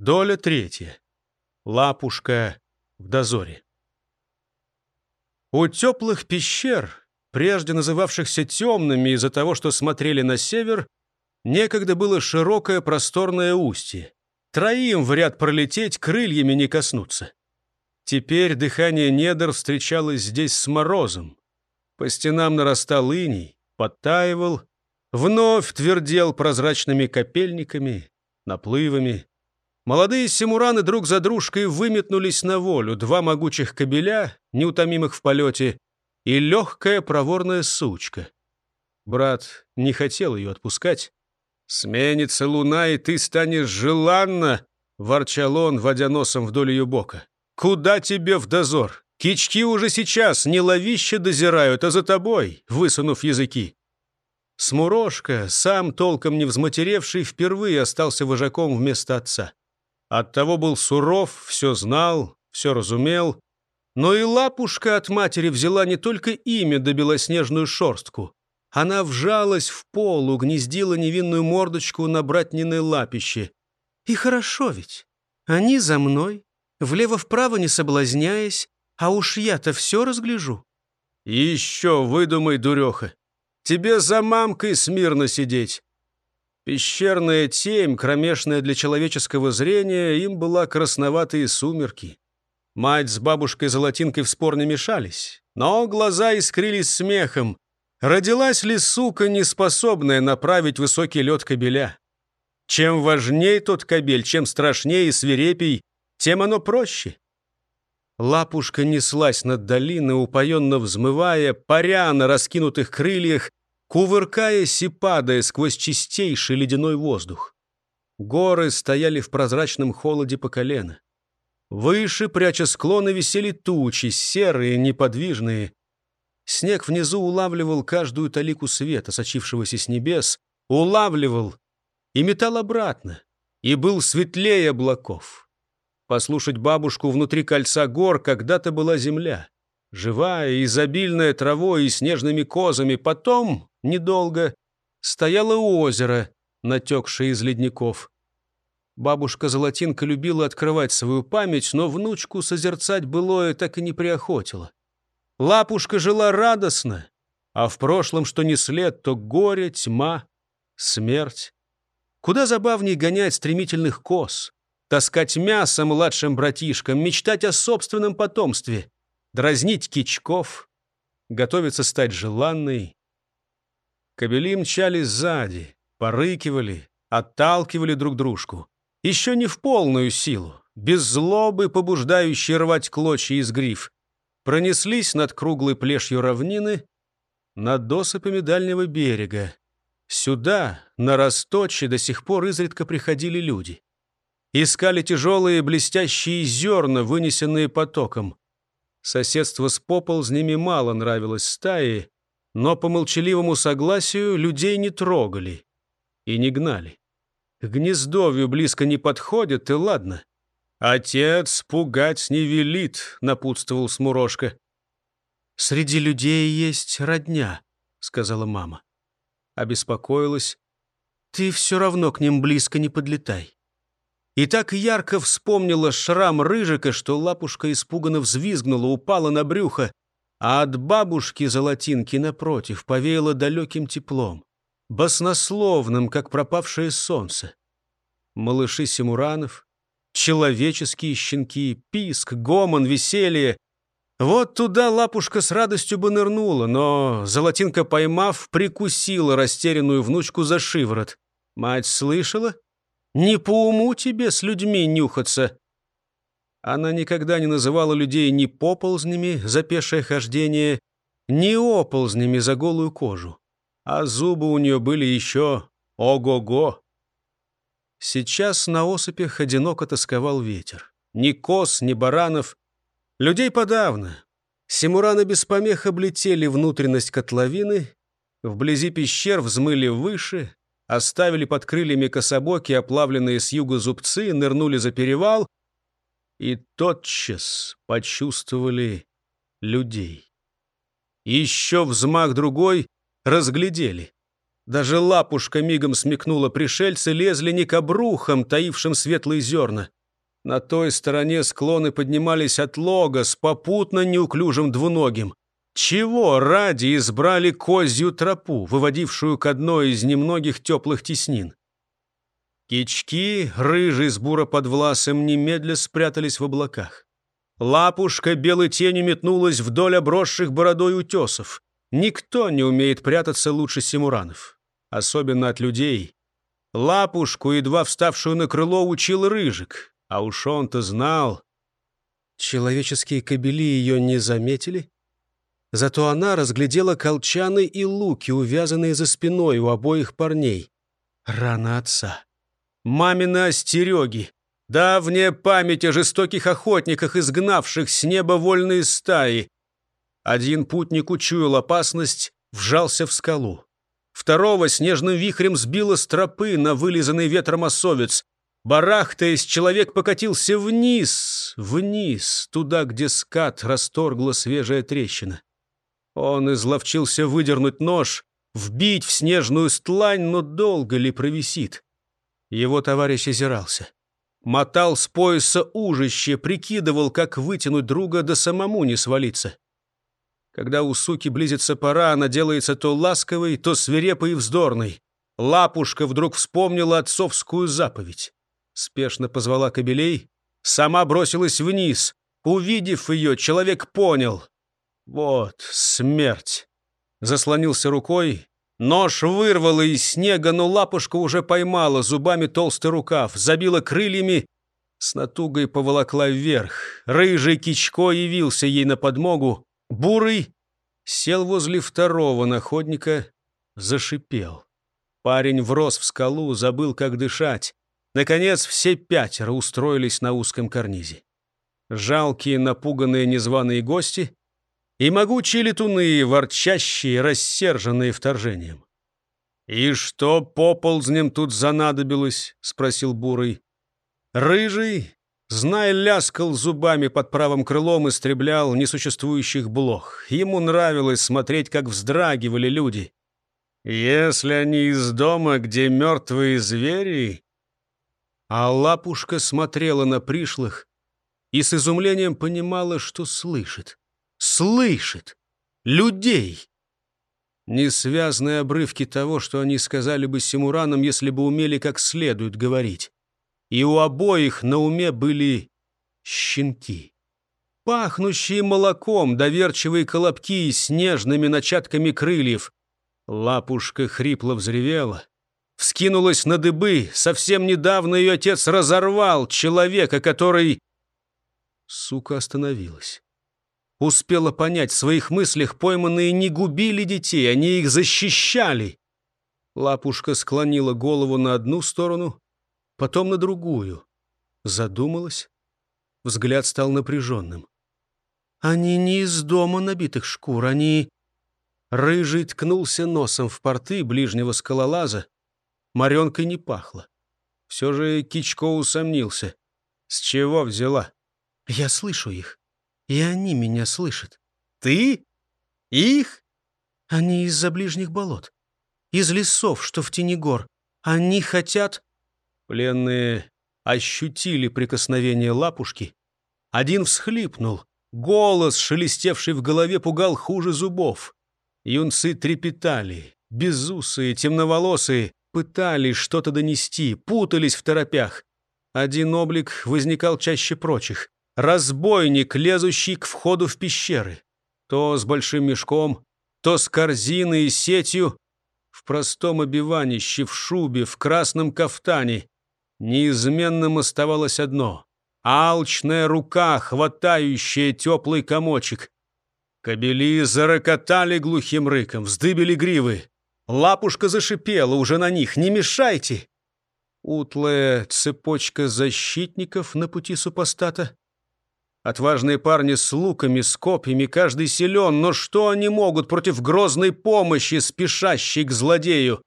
Доля третья. Лапушка в дозоре. У теплых пещер, прежде называвшихся темными из-за того, что смотрели на север, некогда было широкое просторное устье. Троим в ряд пролететь, крыльями не коснуться. Теперь дыхание недр встречалось здесь с морозом. По стенам нарастал иней, подтаивал, вновь твердел прозрачными капельниками, наплывами. Молодые симураны друг за дружкой выметнулись на волю, два могучих кобеля, неутомимых в полете, и легкая проворная сучка. Брат не хотел ее отпускать. «Сменится луна, и ты станешь желанна!» — ворчал он, водя носом вдоль ее бока. «Куда тебе в дозор? Кички уже сейчас не ловище дозирают, а за тобой, высунув языки». Смурошка, сам толком не взматеревший, впервые остался вожаком вместо отца. Оттого был суров, все знал, все разумел. Но и лапушка от матери взяла не только имя да белоснежную шорстку. Она вжалась в пол, угнездила невинную мордочку на братниной лапище. И хорошо ведь. Они за мной, влево-вправо не соблазняясь, а уж я-то все разгляжу. еще выдумай, дуреха. Тебе за мамкой смирно сидеть. Пещерная темь, кромешная для человеческого зрения, им была красноватые сумерки. Мать с бабушкой-золотинкой в спор не мешались, но глаза искрились смехом. Родилась ли сука, неспособная направить высокий лед кобеля? Чем важней тот кобель, чем страшнее и свирепей, тем оно проще. Лапушка неслась над долиной, упоенно взмывая, паря на раскинутых крыльях, кувыркаясь и падая сквозь чистейший ледяной воздух. Горы стояли в прозрачном холоде по колено. Выше, пряча склоны, висели тучи, серые, неподвижные. Снег внизу улавливал каждую талику света, сочившегося с небес, улавливал и метал обратно, и был светлее облаков. Послушать бабушку внутри кольца гор когда-то была земля, живая, изобильная травой и снежными козами, потом недолго, стояло озеро, натекшее из ледников. Бабушка-золотинка любила открывать свою память, но внучку созерцать былое так и не приохотила. Лапушка жила радостно, а в прошлом, что не след, то горе, тьма, смерть. Куда забавней гонять стремительных коз, таскать мясо младшим братишкам, мечтать о собственном потомстве, дразнить кичков, готовиться стать желанной, Кобели мчались сзади, порыкивали, отталкивали друг дружку. Еще не в полную силу, без злобы, побуждающей рвать клочья из гриф. Пронеслись над круглой плешью равнины, над досыпами дальнего берега. Сюда, на Росточе, до сих пор изредка приходили люди. Искали тяжелые блестящие зерна, вынесенные потоком. Соседство с поползнями мало нравилось стае, но по молчаливому согласию людей не трогали и не гнали. К гнездовью близко не подходят, и ладно. «Отец пугать не велит», — напутствовал Смурошка. «Среди людей есть родня», — сказала мама. Обеспокоилась. «Ты все равно к ним близко не подлетай». И так ярко вспомнила шрам рыжика, что лапушка испуганно взвизгнула, упала на брюхо а от бабушки золотинки напротив повеяло далеким теплом, баснословным, как пропавшее солнце. Малыши Симуранов, человеческие щенки, писк, гомон, веселье. Вот туда лапушка с радостью бы нырнула, но золотинка, поймав, прикусила растерянную внучку за шиворот. Мать слышала? Не по уму тебе с людьми нюхаться. Она никогда не называла людей ни поползнями за пешее хождение, ни оползнями за голую кожу. А зубы у нее были еще ого-го. Сейчас на осыпях одиноко тосковал ветер. Ни коз, ни баранов. Людей подавно. Симураны без помех облетели внутренность котловины, вблизи пещер взмыли выше, оставили под крыльями кособоки, оплавленные с юга зубцы, нырнули за перевал — и тотчас почувствовали людей. Еще взмах другой разглядели. Даже лапушка мигом смекнула, пришельцы лезли не к обрухам, таившим светлые зерна. На той стороне склоны поднимались от лога с попутно неуклюжим двуногим. Чего ради избрали козью тропу, выводившую к одной из немногих теплых теснин? Кички, рыжий с буроподвласом, немедля спрятались в облаках. Лапушка белой тенью метнулась вдоль обросших бородой утесов. Никто не умеет прятаться лучше симуранов. Особенно от людей. Лапушку, едва вставшую на крыло, учил Рыжик. А уж он-то знал. Человеческие кобели ее не заметили. Зато она разглядела колчаны и луки, увязанные за спиной у обоих парней. Рана отца. Мамины остереги. Давняя память о жестоких охотниках, изгнавших с неба вольные стаи. Один путник учуял опасность, вжался в скалу. Второго снежным вихрем сбило с тропы на вылизанный ветром осовец. Барахтаясь, человек покатился вниз, вниз, туда, где скат расторгла свежая трещина. Он изловчился выдернуть нож, вбить в снежную стлань, но долго ли провисит? Его товарищ озирался. Мотал с пояса ужище, прикидывал, как вытянуть друга, да самому не свалиться. Когда у суки близится пора, она делается то ласковой, то свирепой и вздорной. Лапушка вдруг вспомнила отцовскую заповедь. Спешно позвала кобелей, сама бросилась вниз. Увидев ее, человек понял. Вот смерть. Заслонился рукой. Нож вырвало из снега, но лапушка уже поймала зубами толстый рукав, забила крыльями, с натугой поволокла вверх. Рыжий кичко явился ей на подмогу. Бурый сел возле второго находника, зашипел. Парень врос в скалу, забыл, как дышать. Наконец, все пятеро устроились на узком карнизе. Жалкие, напуганные незваные гости и могучие летуны, ворчащие, рассерженные вторжением. «И что поползнем тут занадобилось?» — спросил Бурый. Рыжий, зная, ляскал зубами под правым крылом, истреблял несуществующих блох. Ему нравилось смотреть, как вздрагивали люди. «Если они из дома, где мертвые звери, а лапушка смотрела на пришлых и с изумлением понимала, что слышит. Слышит! Людей! Несвязные обрывки того, что они сказали бы Симуранам, если бы умели как следует говорить. И у обоих на уме были щенки. Пахнущие молоком, доверчивые колобки с нежными начатками крыльев. Лапушка хрипло взревела вскинулась на дыбы. Совсем недавно ее отец разорвал человека, который... Сука остановилась. Успела понять, в своих мыслях пойманные не губили детей, они их защищали. Лапушка склонила голову на одну сторону, потом на другую. Задумалась. Взгляд стал напряженным. Они не из дома набитых шкур, они... Рыжий ткнулся носом в порты ближнего скалолаза, Маренкой не пахло. Все же Кичко усомнился. С чего взяла? Я слышу их. И они меня слышат. Ты? Их? Они из-за ближних болот. Из лесов, что в тени гор. Они хотят... Пленные ощутили прикосновение лапушки. Один всхлипнул. Голос, шелестевший в голове, пугал хуже зубов. Юнцы трепетали, безусые, темноволосые, пытались что-то донести, путались в торопях. Один облик возникал чаще прочих. Разбойник, лезущий к входу в пещеры. То с большим мешком, то с корзиной и сетью. В простом обиванище, в шубе, в красном кафтане. Неизменным оставалось одно — алчная рука, хватающая теплый комочек. Кобели зарокотали глухим рыком, вздыбили гривы. Лапушка зашипела уже на них. «Не мешайте!» Утлая цепочка защитников на пути супостата. Отважные парни с луками, с копьями, каждый силен, но что они могут против грозной помощи, спешащей к злодею?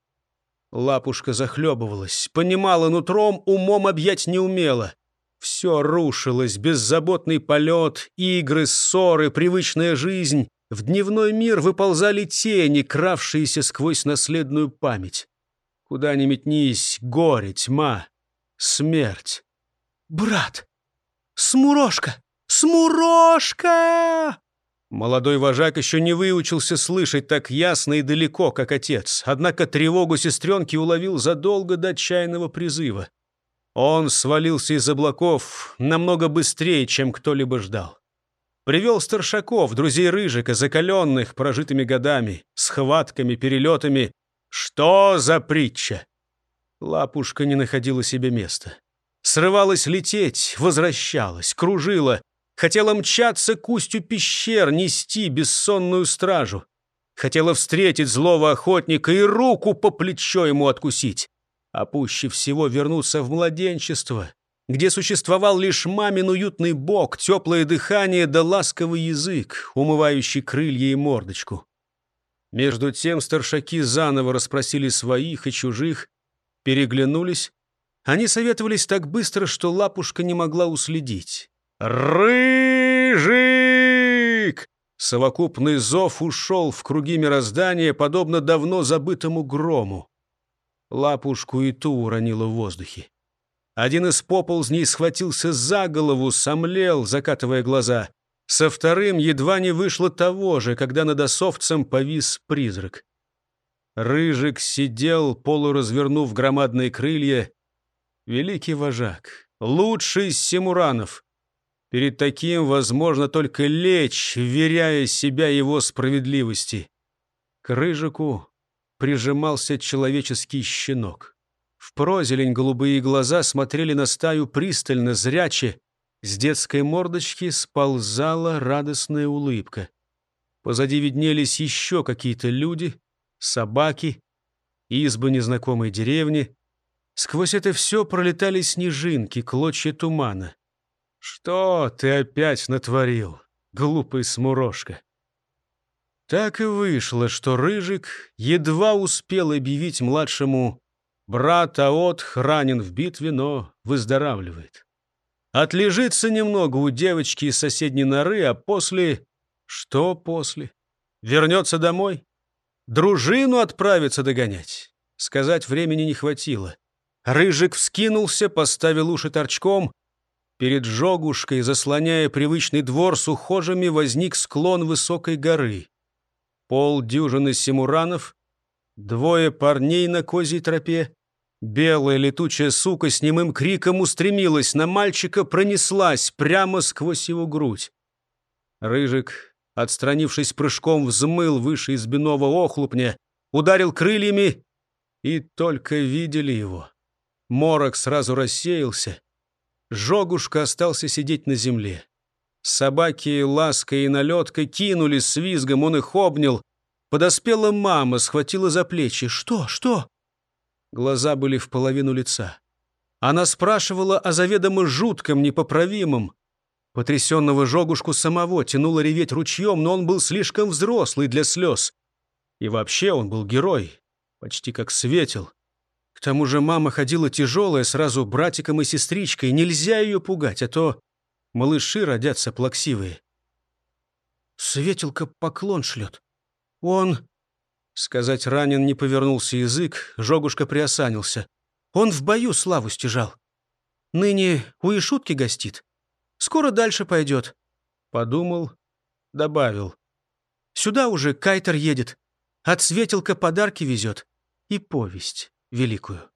Лапушка захлебывалась, понимала нутром, умом объять не умела. Все рушилось, беззаботный полет, игры, ссоры, привычная жизнь. в дневной мир выползали тени, кравшиеся сквозь наследную память. Куда ни метнись, горе, тьма, смерть. «Брат! Смурошка! Смурошка!» Молодой вожак еще не выучился слышать так ясно и далеко, как отец, однако тревогу сестренки уловил задолго до отчаянного призыва. Он свалился из облаков намного быстрее, чем кто-либо ждал. Привел старшаков, друзей Рыжика, закаленных прожитыми годами, схватками, перелетами. Что за притча? Лапушка не находила себе места. Срывалась лететь, возвращалась, кружила, Хотела мчаться к устью пещер, нести бессонную стражу. Хотела встретить злого охотника и руку по плечо ему откусить. А пуще всего вернуться в младенчество, где существовал лишь мамин уютный бок, теплое дыхание да ласковый язык, умывающий крылья и мордочку. Между тем старшаки заново расспросили своих и чужих, переглянулись. Они советовались так быстро, что лапушка не могла уследить. «Рыжик!» Совокупный зов ушел в круги мироздания, подобно давно забытому грому. Лапушку и ту уронило в воздухе. Один из поползней схватился за голову, сомлел, закатывая глаза. Со вторым едва не вышло того же, когда над осовцем повис призрак. Рыжик сидел, полуразвернув громадные крылья. Великий вожак, лучший из семуранов. Перед таким возможно только лечь, веряя себя его справедливости. К рыжику прижимался человеческий щенок. В прозелень голубые глаза смотрели на стаю пристально, зряче. С детской мордочки сползала радостная улыбка. Позади виднелись еще какие-то люди, собаки, избы незнакомой деревни. Сквозь это все пролетали снежинки, клочья тумана. «Что ты опять натворил, глупый смурожка?» Так и вышло, что Рыжик едва успел объявить младшему «Брат Аотх ранен в битве, но выздоравливает». Отлежится немного у девочки из соседней норы, а после... Что после? Вернется домой? Дружину отправится догонять? Сказать времени не хватило. Рыжик вскинулся, поставил уши торчком, Перед жогушкой, заслоняя привычный двор с ухожами, возник склон высокой горы. Пол дюжины симуранов, двое парней на козьей тропе. Белая летучая сука с немым криком устремилась на мальчика, пронеслась прямо сквозь его грудь. Рыжик, отстранившись прыжком, взмыл выше избиного охлупня, ударил крыльями, и только видели его. Морок сразу рассеялся. Жогушка остался сидеть на земле. Собаки, ласка и налетка кинулись с визгом, он их обнял. Подоспела мама, схватила за плечи. «Что? Что?» Глаза были в половину лица. Она спрашивала о заведомо жутком, непоправимом. Потрясенного Жогушку самого тянуло реветь ручьем, но он был слишком взрослый для слез. И вообще он был герой, почти как светил. К тому же мама ходила тяжелая, сразу братиком и сестричкой. Нельзя ее пугать, а то малыши родятся плаксивые. Светилка поклон шлет. Он... Сказать ранен не повернулся язык, Жогушка приосанился. Он в бою славу стяжал. Ныне у Ишутки гостит. Скоро дальше пойдет. Подумал, добавил. Сюда уже кайтер едет. От Светилка подарки везет. И повесть великую.